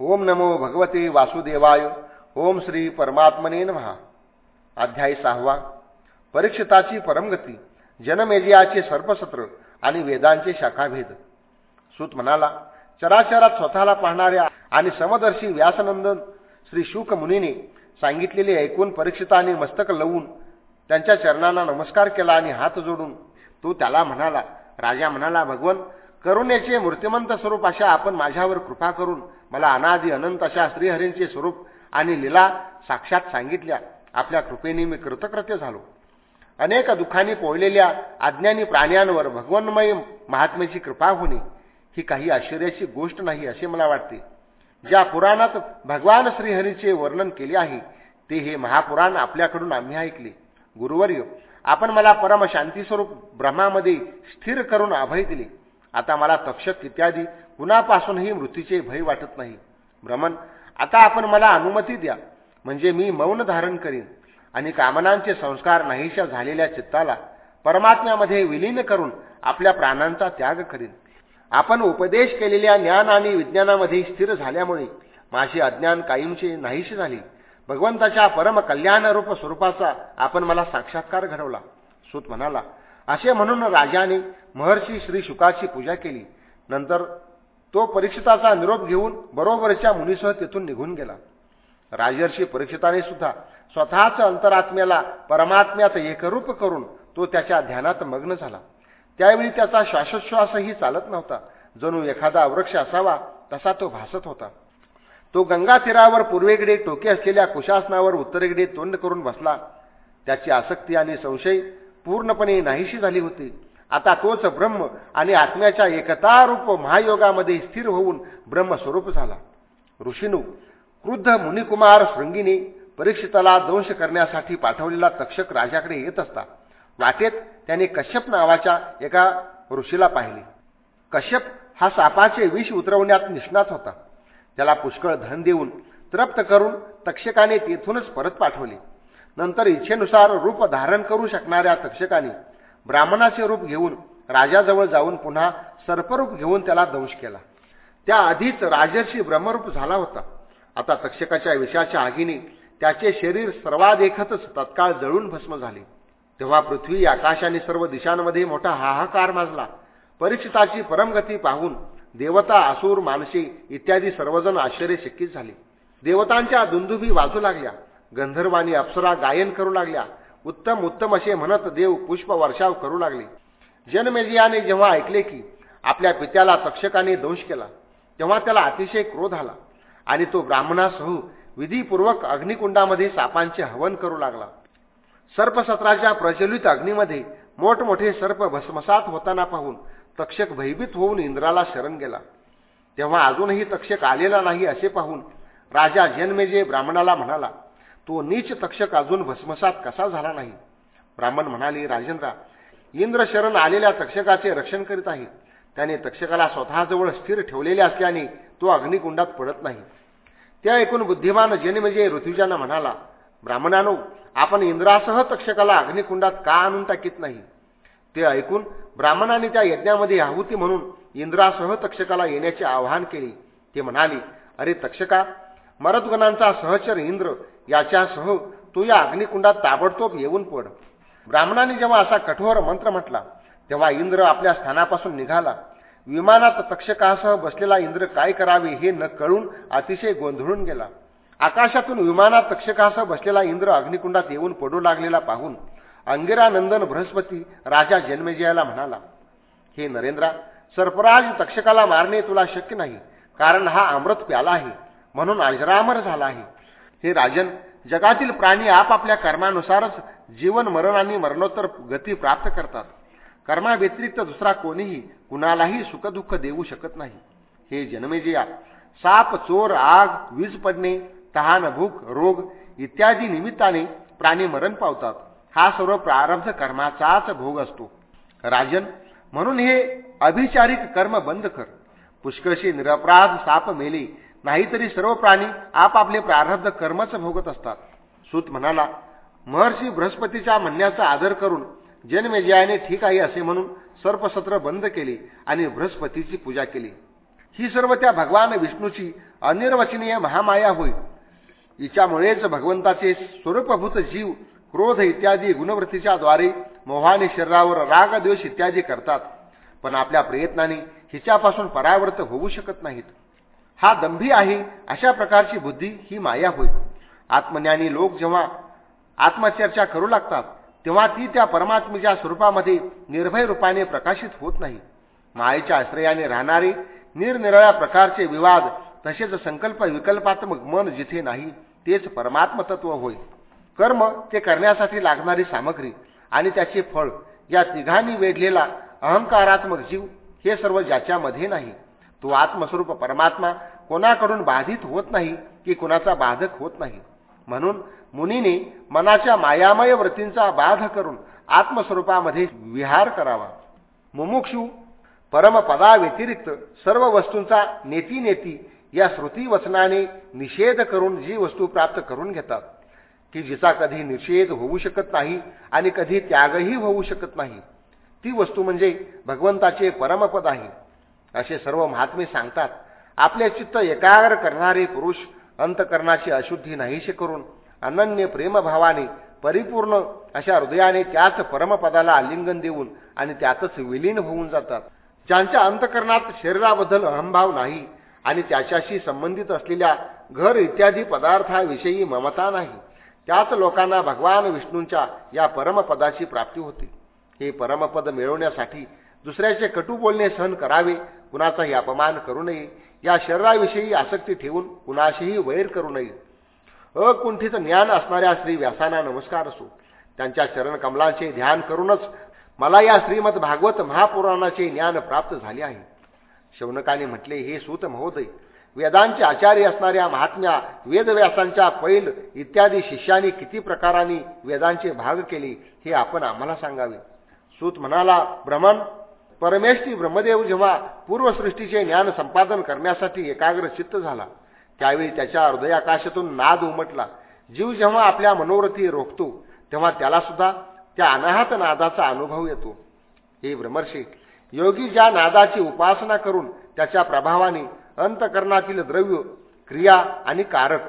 ओम नमो भगवते वासुदेवाय. ओम श्री परमात्मने महा अध्यायी सहावा. परीक्षिताची परमगती जनमेजियाचे सर्पसत्र आणि वेदांचे शाखाभेद. सूत म्हणाला चराचरात स्वतःला पाहणाऱ्या आणि समदर्शी व्यासनंदन श्री शुक मुनीने सांगितलेले ऐकून परीक्षिताने मस्तक लवून त्यांच्या चरणांना नमस्कार केला आणि हात जोडून तो त्याला म्हणाला राजा म्हणाला भगवन करुणेचे मूर्तिमंत स्वरूप अशा आपण माझ्यावर कृपा करून मला अनादी अनंत अशा श्रीहरींचे स्वरूप आणि लीला साक्षात सांगितल्या. आपल्या कृपेने मी कृतकृत्य झालो. अनेक दुःखांनी पोळलेल्या अज्ञानी प्राण्यांवर भगवन्मय महात्म्याची कृपा होणे ही काही आश्चर्याची गोष्ट नाही असे मला वाटते. ज्या पुराणात भगवान श्रीहरीचे वर्णन केले आहे ते हे महापुराण आपल्याकडून आम्ही ऐकले. गुरुवर्य आपण मला परम शांतीस्वरूप ब्रह्मामध्ये स्थिर करून अभय दिले. आता मला तक्षक इत्यादी कुणापासूनही मृत्यूचे भय वाटत नाही. भ्रमण आता आपण मला अनुमती द्या. म्हणजे मी मौन धारण करीन आणि कामनांचे संस्कार नाहीशा झालेल्या चित्ताला परमात्म्यामध्ये विलीन करून आपल्या प्राणांचा त्याग करीन. आपण उपदेश केलेल्या ज्ञान आणि विज्ञानामध्ये स्थिर झाल्यामुळे माझे अज्ञान कायमचे नाहीशी झाले. भगवंताच्या परम कल्याणरूप स्वरूपाचा आपण मला साक्षात्कार घडवला. सूत म्हणाला असे म्हणून राजाने महर्षी श्री शुकाची पूजा केली. नंतर तो परीक्षिताचा निरोप घेऊन बरोबरच्या मुनीसह तेथून निघून गेला. राजर्षी परीक्षिताने सुद्धा स्वतःच अंतरात्म्याला परमात्म्यात एकरूप करून तो त्याच्या ध्यानात मग्न झाला. त्यावेळी त्याचा श्वासोच्छ्वासही चालत नव्हता. जणू एखादा वृक्ष असावा तसा तो भासत होता. तो गंगा तीरावर पूर्वेकडे टोके असलेल्या कुशासनावर उत्तरेकडे तोंड करून बसला. त्याची आसक्ती आणि संशय पूर्णपणे नाहीशी झाली होती. आता तोच ब्रह्म आणि आत्म्याच्या एकतारूप महायोगामध्ये स्थिर होऊन ब्रह्मस्वरूप झाला. ऋषीनू क्रुद्ध मुनिकुमार शृंगीने परीक्षिताला दंश करण्यासाठी पाठवलेला तक्षक राजाकडे येत असता वाटेत त्याने कश्यप नावाच्या एका ऋषीला पाहिले. कश्यप हा सापाचे विष उतरवण्यात निष्णात होता. त्याला पुष्कळ धन देऊन तृप्त करून तक्षकाने तेथूनच परत पाठवले. नंतर इच्छेनुसार रूप धारण करू शकणाऱ्या तक्षकाने ब्राह्मणाचे रूप घेऊन राजाजवळ जाऊन पुन्हा सर्परूप घेऊन त्याला दंश केला. त्याआधीच राजर्षी ब्रह्मरूप झाला होता. आता तक्षकाच्या विषाच्या आगीने त्याचे शरीर सर्वादेखतच तत्काळ जळून भस्म झाले. तेव्हा पृथ्वी आकाश आणि सर्व दिशांमध्ये मोठा हाहाकार माजला. परीक्षिताची परमगती पाहून देवता असुर मानसी इत्यादी सर्वजण आश्चर्यचकित झाले. देवतांच्या दुंदुभी वाजू लागल्या. गंधर्वानी अप्सरा गायन करू लागल्या. उत्तम उत्तम असे म्हणत देव पुष्प वर्षाव करू लागले. जनमेजियाने जेव्हा ऐकले की आपल्या पित्याला तक्षकाने दोष केला तेव्हा त्याला अतिशय क्रोध आला आणि तो ब्राह्मणासह विधीपूर्वक अग्निकुंडामध्ये सापांचे हवन करू लागला. सर्पसत्राच्या प्रचलित अग्नीमध्ये मोठमोठे सर्प भस्मसात होताना पाहून तक्षक भयभीत होऊन इंद्राला शरण गेला. तेव्हा अजूनही तक्षक आलेला नाही असे पाहून राजा जन्मेजे ब्राह्मणाला म्हणाला तो नीच तक्षक अजून भस्मसात कसा झाला नाही? ब्राह्मण म्हणाले राजेंद्रा इंद्र शरण आलेल्या तक्षकाचे रक्षण करीत आहे. त्याने तक्षकाला स्वतःजवळ स्थिर ठेवलेले असल्याने तो अग्निकुंडात पडत नाही. त्या ऐकून बुद्धिमान जन्मेजे ऋतुजांना म्हणाला ब्राह्मणानो आपण इंद्रासह तक्षकाला अग्निकुंडात का आणून टाकीत नाही? ते ऐकून ब्राह्मणाने त्या यज्ञामध्ये आहुती म्हणून इंद्रासह तक्षकाला येण्याचे आवाहन केले. ते म्हणाले अरे तक्षका मरदगणांचा सहचर इंद्र याच्यासह तू या अग्निकुंडात ताबडतोब येऊन पड. ब्राह्मणाने जेव्हा असा कठोर मंत्र म्हटला तेव्हा इंद्र आपल्या स्थानापासून निघाला. विमानात तक्षकासह बसलेला इंद्र काय करावे हे न कळून अतिशय गोंधळून गेला. आकाशातून विमानात तक्षकासह बसलेला इंद्र अग्निकुंडात येऊन पडू लागलेला पाहून अंगिरानंदन बृहस्पती राजा जन्मेजयाला म्हणाला हे नरेंद्रा सर्पराज तक्षकाला मारणे तुला शक्य नाही कारण हा अमृत प्याला आहे म्हणून अजरामर झाला आहे. हे राजन जगातील प्राणी आपापल्या कर्मानुसारच जीवन मरण आणि मरणोत्तर गती प्राप्त करतात. कर्माव्यतिरिक्त दुसरा कोणीही कुणालाही सुखदुःख देऊ शकत नाही. हे जन्मेजया साप चोर आग वीज पडणे तहान भूक रोग इत्यादी निमित्ताने प्राणी मरण पावतात. हा सर्व प्रारब्ध कर्माचाच भोग असतो. राजन म्हणून हे अभिचारिक कर्म बंद कर. पुष्कळशी निरपराध साप मेले नाहीतरी सर्व प्राणी आपापले प्रारब्ध कर्मच भोगत असतात. सूत म्हणाला महर्षी बृहस्पतीच्या म्हणण्याचा आदर करून जन्मेजयाने ठीक आहे असे म्हणून सर्पसत्र बंद केले आणि बृहस्पतीची पूजा केली. ही सर्व त्या भगवान विष्णूची अनिर्वचनीय महामाया होईल हिच्यामुळेच भगवंताचे स्वरूपभूत जीव क्रोध इत्यादी गुणवृत्तीच्या द्वारे मोहाने शरीरावर राग द्वेष इत्यादी करतात. पण आपल्या प्रयत्नाने हिच्यापासून परावृत होऊ शकत नाहीत. हा दंभी आहे अशा प्रकारची बुद्धी ही माया होय आत्मज्ञानी लोक जेव्हा आत्मचर्चा करू लागतात तेव्हा ती त्या परमात्मेच्या स्वरूपामध्ये निर्भय रूपाने प्रकाशित होत नाही. मायेच्या आश्रयाने राहणारे निरनिराळ्या प्रकारचे विवाद तसेच संकल्प विकल्पात्मक मन जिथे नाही तेच परमात्मतत्व होय. कर्म ते करण्यासाठी लागणारी सामग्री आणि त्याचे फळ या तिघांनी वेढलेला अहंकारात्मक जीव हे सर्व ज्याच्यामध्ये नाही. तो आत्मस्वरूप परमात्मा कोणाकडून बाधित होत नाही की कुणाचा बाधक होत नाही. म्हणून मुनीने मनाच्या मायामय वृत्तींचा बाध करून आत्मस्वरूपामध्ये विहार करावा. मुमुक्षू परमपदाव्यतिरिक्त सर्व वस्तूंचा नेती नेती या श्रुती वचनाने निषेध करून जी वस्तू प्राप्त करून घेतात की जिचा कधी निषेध होऊ शकत नाही आणि कधी त्यागही होऊ शकत नाही ती वस्तू म्हणजे भगवंताचे परमपद आहे असे सर्व महात्मे सांगतात. आपले चित्त एकाग्र करणारे पुरुष अंतकरणाची अशुद्धी नाहीशी करून अनन्य प्रेमभावाने परिपूर्ण अशा हृदयाने त्याच परमपदाला आलिंगन देऊन आणि त्यातच विलीन होऊन जातात. ज्यांच्या अंतकरणात शरीराबद्दल अहंभाव नाही आणि त्याच्याशी संबंधित असलेल्या घर इत्यादी पदार्थाविषयी ममता नाही त्याच लोकांना भगवान विष्णूंच्या या परमपदाची प्राप्ती होते. हे परमपद मिळवण्यासाठी दुसऱ्याचे कटू बोलणे सहन करावे कुणाचाही अपमान करू नये या शरीराविषयी आसक्ती ठेवून कुणाशीही वैर करू नये. अकुंठित ज्ञान असणाऱ्या श्री व्यासांना नमस्कार असो. त्यांच्या चरणकमलांचे ध्यान करूनच मला या श्रीमद भागवत महापुराणाचे ज्ञान प्राप्त झाले आहे. शौनकाने म्हटले हे सूत महोदय वेदांचे आचार्य असणाऱ्या महात्म्या वेदव्यासांच्या पैल इत्यादी शिष्यांनी किती प्रकारांनी वेदांचे भाग केले हे आपण आम्हाला सांगावे. सूत म्हणाला भ्रमण परमेश्वरी ब्रह्मदेव जेव्हा पूर्वसृष्टीचे ज्ञान संपादन करण्यासाठी एकाग्र चित्त झाला त्यावेळी त्याच्या हृदयाकाशातून नाद उमटला. जीव जेव्हा आपल्या मनोरथी रोखतो तेव्हा त्याला सुद्धा त्या अनाहत नादाचा अनुभव येतो. हे ब्रह्मर्षी योगी ज्या नादाची उपासना करून त्याच्या प्रभावाने अंतकरणातील द्रव्य क्रिया आणि कारक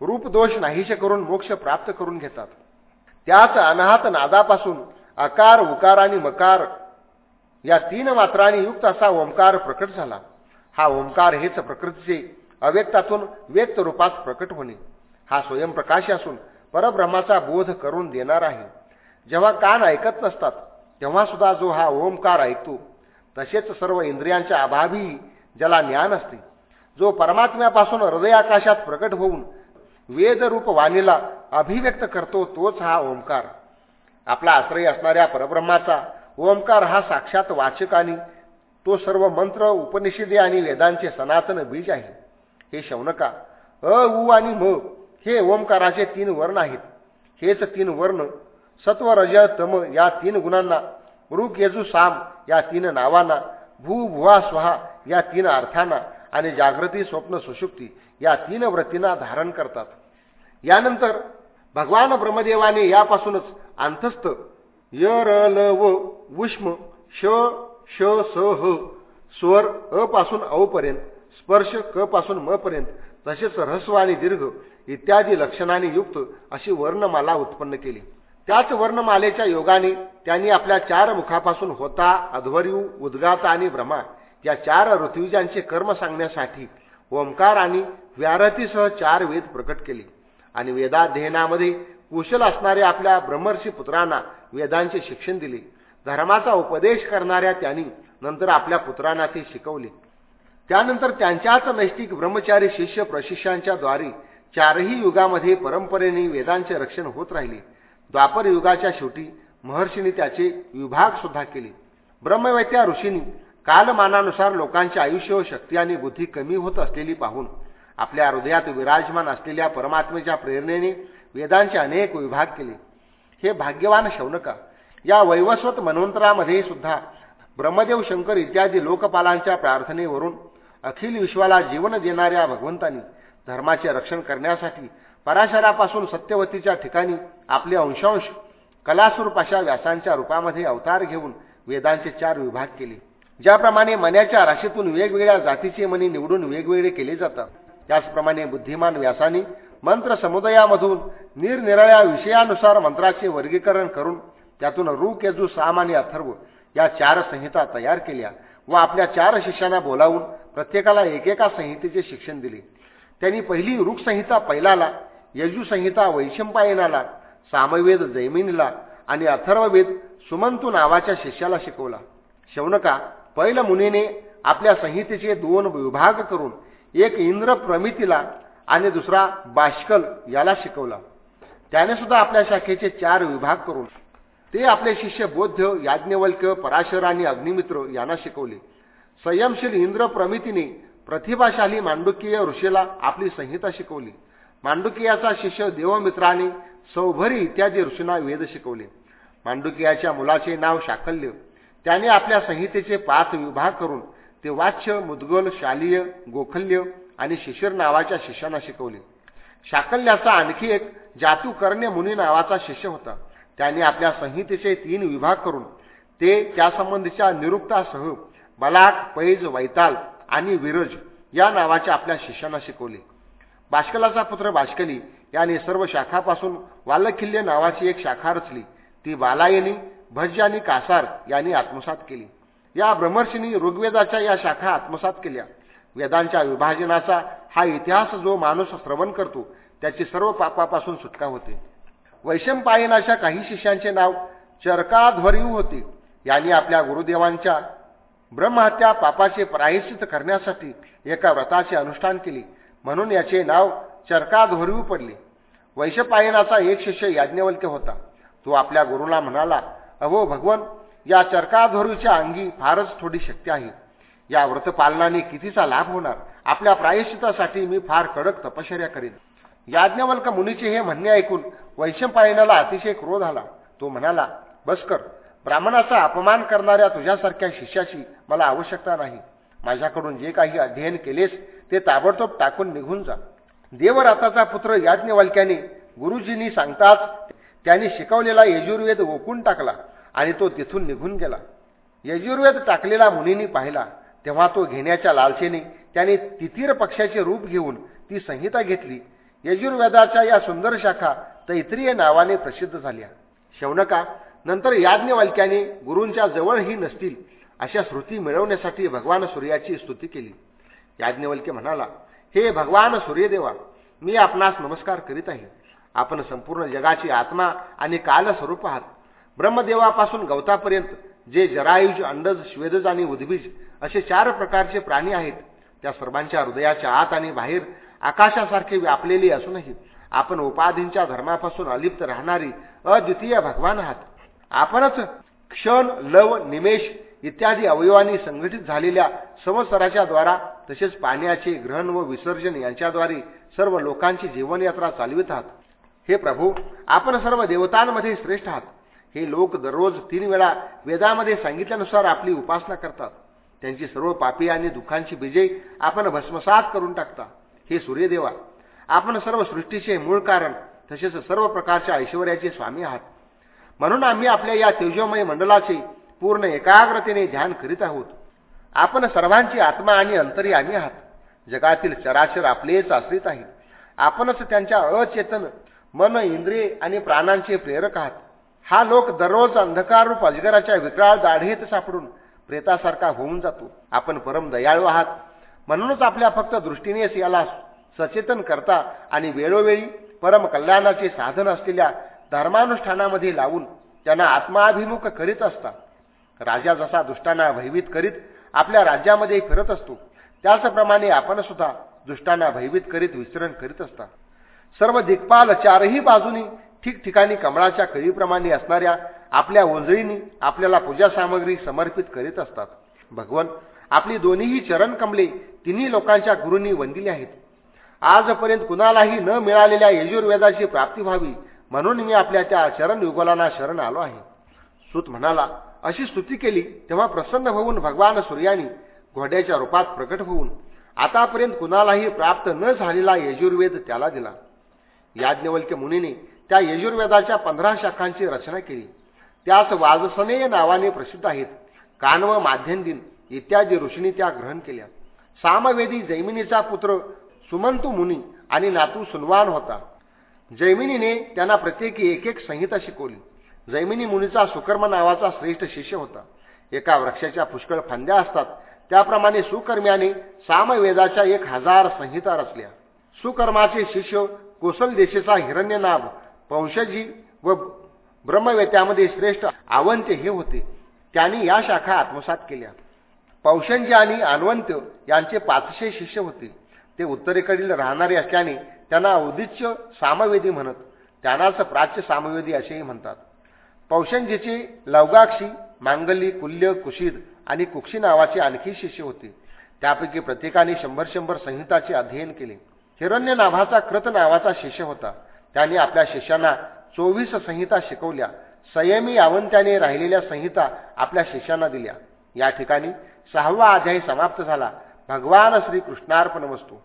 रूपदोष नाहीसे करून मोक्ष प्राप्त करून घेतात. त्याच अनाहत नादापासून आकार उकार आणि मकार या तीन मात्रांनी युक्त असा ओंकार प्रकट झाला. हा ओंकार हेच प्रकृतीचे अव्यक्तातून व्यक्त रूपात प्रकट होणे. हा स्वयंप्रकाश असून परब्रह्माचा बोध करून देणार आहे. जेव्हा कान ऐकत नसतात तेव्हा सुद्धा जो हा ओंकार ऐकतो तसेच सर्व इंद्रियांच्या अभावी ज्याला ज्ञान असते जो परमात्म्यापासून हृदयाकाशात प्रकट होऊन वेदरूप वाणीला अभिव्यक्त करतो तोच हा ओंकार. आपला आश्रय असणाऱ्या परब्रह्माचा ओंकार हा साक्षात वाचक आणि तो सर्व मंत्र उपनिषदे आणि वेदांचे सनातन बीज आहे. हे शौनका अ उ आणि म हे ओंकाराचे तीन वर्ण आहेत. हेच तीन वर्ण सत्व रज तम या तीन गुणांना ऋग येजू साम या तीन नावांना भू भुवा स्वहा या तीन अर्थांना आणि जागृती स्वप्न सुशुक्ती या तीन व्रतींना धारण करतात. यानंतर भगवान ब्रह्मदेवाने यापासूनच अंतस्थ य व उष्म श श स ह. स्वर अ पासून अ पर्यंत स्पर्श क पासून म पर्यंत तसेच ह्रस्व आणि दीर्घ इत्यादी लक्षणाने युक्त अशी वर्णमाला उत्पन्न केली. त्याच वर्णमालेच्या योगाने त्यांनी आपल्या चार मुखापासून होता अध्वर्यू उद्गाता आणि भ्रमा या चार ऋत्विजांचे कर्म सांगण्यासाठी ओंकार आणि व्यारतीसह चार वेद प्रकट केले. आणि वेदाध्ययनामध्ये कुशल असणाऱ्या आपल्या ब्रह्मर्षी पुत्रांना वेदांचे शिक्षण दिले. धर्माचा उपदेश करणाऱ्या त्यांनी नंतर आपल्या पुत्रांना ते शिकवले. त्यानंतर त्यांच्याच नैष्टिक ब्रह्मचारी शिष्य प्रशिष्यांच्या द्वारे चारही युगामध्ये परंपरेने वेदांचे रक्षण होत राहिले. द्वापर युगाच्या शेवटी महर्षीने त्याचे विभाग सुद्धा केले. ब्रह्मवेत्या ऋषींनी कालमानानुसार लोकांचे आयुष्य व शक्ती आणि बुद्धी कमी होत असलेली पाहून आपल्या हृदयात विराजमान असलेल्या परमात्मेच्या प्रेरणेने वेदांचे अनेक विभाग केले. हे भाग्यवान शौनका या वैवस्वत मनवंतरामध्ये सुद्धा ब्रह्मदेव शंकर इत्यादी लोकपालांच्या प्रार्थनेवरून अखिल विश्वाला जीवन देणाऱ्या भगवंतांनी धर्माचे रक्षण करण्यासाठी पराशरापासून सत्यवतीच्या ठिकाणी आपले अंशांश कलास्वरूप अशा व्यासांच्या रूपामध्ये अवतार घेऊन वेदांचे चार विभाग केले. ज्याप्रमाणे मन्याच्या राशीतून वेगवेगळ्या जातीचे मनी निवडून वेगवेगळे केले जातात. त्याचप्रमाणे बुद्धिमान व्यासानी मंत्र समुदायामधून निरनिराळ्या विषयानुसार मंत्राचे वर्गीकरण करून त्यातून ऋक यजू साम आणि अथर्व या चार संहिता तयार केल्या व आपल्या चार शिष्यांना बोलावून प्रत्येकाला एकेका संहितेचे शिक्षण दिले. त्यांनी पहिली ऋक संहिता पैलाला संहिता वैशंपायनाला सामवेद जैमिनीला आणि अथर्ववेद सुमंतू नावाच्या शिष्याला शिकवला. शौनका पैल मुनीने आपल्या संहितेचे दोन विभाग करून एक इंद्र प्रमितीला आणि दुसरा बाष्कल याला शिकवला. त्याने सुद्धा आपल्या शाखेचे चार विभाग करून ते आपले शिष्य बौद्ध याज्ञवल्क्य पराशर आणि अग्निमित्र यांना शिकवले. संयमशील इंद्र प्रमितीने प्रतिभाशाली मांडुकीय ऋषीला आपली संहिता शिकवली. मांडुकियाचा शिष्य देवमित्राने सौभरी इत्यादी ऋषींना वेद शिकवले. मांडुकियाच्या मुलाचे नाव शाकल्य. त्याने आपल्या संहितेचे पाच विभाग करून ते वाच्य मुद्गल शालीय गोखल्य आणि शिशिर नावाच्या शिष्यांना शिकवले. शाकल्याचा आणखी एक जातुकर्ण्य मुनी नावाचा शिष्य होता. त्याने आपल्या संहितेचे तीन विभाग करून ते त्यासंबंधीच्या निरुक्तासह बलाक पैज वैताल आणि विरज या नावाच्या आपल्या शिष्यांना शिकवले. बाष्कलाचा पुत्र बाष्कली याने सर्व शाखापासून वालखिल्य नावाची एक शाखा रचली. ती बालायनी भज्य आणि कासार यांनी आत्मसात केली. या ब्रह्मर्षींनी ऋग्वेदाच्या या शाखा आत्मसात केल्या. वेदांच्या विभाजनाचा हा इतिहास जो माणूस श्रवण करतो त्याची सर्व पापापासून सुटका होते. वैशंपायनाच्या काही शिष्यांचे नाव चरकाध्वर्यू होते. यांनी आपल्या गुरुदेवांच्या ब्रह्महत्या पापाचे प्रायश्चित करण्यासाठी एका व्रताचे अनुष्ठान केले. म्हणून याचे नाव चरकाध्वर्यू पडले. वैशपायनाचा एक शिष्य याज्ञवल्क्य होता. तो आपल्या गुरुला म्हणाला अहो भगवन या चरकाधरूच्या अंगी फारच थोडी शक्ती आहे. या व्रतपालनाने कितीचा लाभ होणार? आपल्या प्रायश्चितासाठी मी फार कडक तपश्चर्या करीन. याज्ञवल्क मुनीचे हे म्हणणे ऐकून वैशंपायनाला अतिशय क्रोध आला. तो म्हणाला बसकर ब्राह्मणाचा अपमान करणाऱ्या तुझ्यासारख्या शिष्याची मला आवश्यकता नाही. माझ्याकडून जे काही अध्ययन केलेस ते ताबडतोब टाकून निघून जा. देवराताचा पुत्र याज्ञवल्क्याने गुरुजींनी सांगताच त्यांनी शिकवलेला यजुर्वेद ओकून टाकला. आणि तो तिथून निघून गेला. यजुर्वेद टाकलेला मुनींनी पाहिला तेव्हा तो घेण्याच्या लालसेने त्याने तितीर पक्षाचे रूप घेऊन ती संहिता घेतली. यजुर्वेदाच्या या सुंदर शाखा तैत्रीय नावाने प्रसिद्ध झाल्या. शौनका नंतर याज्ञवल्क्याने गुरूंच्या जवळही नसतील अशा श्रुती मिळवण्यासाठी भगवान सूर्याची स्तुती केली. याज्ञवल्क्य म्हणाला हे भगवान सूर्यदेवा मी आपणास नमस्कार करीत आहे. आपण संपूर्ण जगाची आत्मा आणि कालस्वरूप आहात. ब्रह्मदेवापासून गवतापर्यंत जे जरायुज अंडज श्वेदज आणि उद्भिज असे चार प्रकारचे प्राणी आहेत त्या सर्वांच्या हृदयाच्या आत आणि बाहेर आकाशासारखे व्यापलेली असूनही आपण उपाधींच्या धर्मापासून अलिप्त राहणारी अद्वितीय भगवान आहात. आपणच क्षण लव निमेष इत्यादी अवयवांनी संघटित झालेल्या संवत्सराच्या द्वारा तसेच पाण्याचे ग्रहण व विसर्जन यांच्याद्वारे सर्व लोकांची जीवनयात्रा चालवित आहात. हे प्रभू आपण सर्व देवतांमध्ये श्रेष्ठ आहात. हे लोक दररोज तीन वेळा वेदामध्ये सांगितल्यानुसार आपली उपासना करतात. त्यांची सर्व पापी आणि दुःखांची बीजे आपण भस्मसात करून टाकता हे सूर्यदेवा आपण सर्व सृष्टीचे मूळ कारण तसेच सर्व प्रकारच्या ऐश्वर्याचे स्वामी आहात. म्हणून आम्ही आपल्या या तेजोमय मंडलाचे पूर्ण एकाग्रतेने ध्यान करीत आहोत. आपण सर्वांची आत्मा आणि अंतरी आम्ही आहात. जगातील चराचर आपलेच आश्रित आहे आपणच त्यांच्या अचेतन मन इंद्रिय आणि प्राणांचे प्रेरक आहात. हा लोक दररोज अंधकाररूप अजगराच्या विकराळ दाढेत सापडून प्रेतासारखा होऊन जातो. आपण परम दयाळू आहात. म्हणूनच आपल्या फक्त दृष्टीनेच याला सचेतन करता आणि वेळोवेळी परम कल्याणाचे साधन असलेल्या धर्मानुष्ठानामध्ये लावून त्यांना आत्माभिमुख करीत असता. राजा जसा दुष्टांना भयभीत करीत आपल्या राज्यामध्ये फिरत असतो त्याचप्रमाणे आपण सुद्धा दुष्टांना भयभीत करीत विचरण करीत असता. सर्व दिग्पाल चारही बाजूनी ठिकठिकाणी कमळाच्या कळीप्रमाणे असणाऱ्या आपल्या ओंजळींनी आपल्याला पूजा सामग्री समर्पित करीत असतात. भगवन आपली दोन्हीही चरण कमले तिन्ही लोकांच्या गुरूंनी वंदिली आहेत. आजपर्यंत कुणालाही न मिळालेल्या यजुर्वेदाची प्राप्ती व्हावी म्हणून मी आपल्या त्या चरण युगलांना शरण आलो आहे. सुत म्हणाला अशी स्तुती केली तेव्हा प्रसन्न होऊन भगवान सूर्यानी घोड्याच्या रूपात प्रकट होऊन आतापर्यंत कुणालाही प्राप्त न झालेला यजुर्वेद त्याला दिला. याज्ञवल्क्य मुनीने त्या यजुर्वेदाच्या पंधरा शाखांची रचना केली. त्यास वाजसनेय नावाने प्रसिद्ध आहेत. कानव माध्यंदिन माध्यम इत्यादी ऋषींनी त्या ग्रहण केल्या. सामवेदी जैमिनीचा पुत्र सुमंतू मुनी आणि नातू सुनवान होता. जैमिनीने त्यांना प्रत्येकी एक एक संहिता शिकवली. जैमिनी मुनीचा सुकर्म नावाचा श्रेष्ठ शिष्य होता. एका वृक्षाच्या पुष्कळ फांद्या असतात. त्याप्रमाणे सुकर्म्याने सामवेदाच्या एक हजार संहिता रचल्या. सुकर्माचे शिष्य कोसल देशेचा हिरण्यनाभ पौषजी व ब्रह्मवेत्यामध्ये श्रेष्ठ आवंत्य हे होते. त्यांनी या शाखा आत्मसात केल्या. पौषणजी आणि आणवंत यांचे पाचशे शिष्य होते. ते उत्तरेकडील राहणारे असल्याने त्यांना औदिच्य सामवेदी म्हणत त्यांनाच प्राच्य सामवेदी असेही म्हणतात. पौषणजीचे लवगाक्षी मांगली कुल्य कुशीद आणि कुक्षी नावाचे आणखी शिष्य होते. त्यापैकी प्रत्येकाने शंभर शंभर संहिताचे अध्ययन केले. हिरण्य नाभाचा कृत नावाचा शिष्य होता. त्याने आपल्या शिष्यांना चोवीस संहिता शिकवल्या. संयमी आवंत्याने राहिलेल्या संहिता आपल्या शिष्यांना दिल्या. या ठिकाणी सहावा अध्यायी समाप्त झाला. भगवान श्री कृष्णार्पण वस्तू.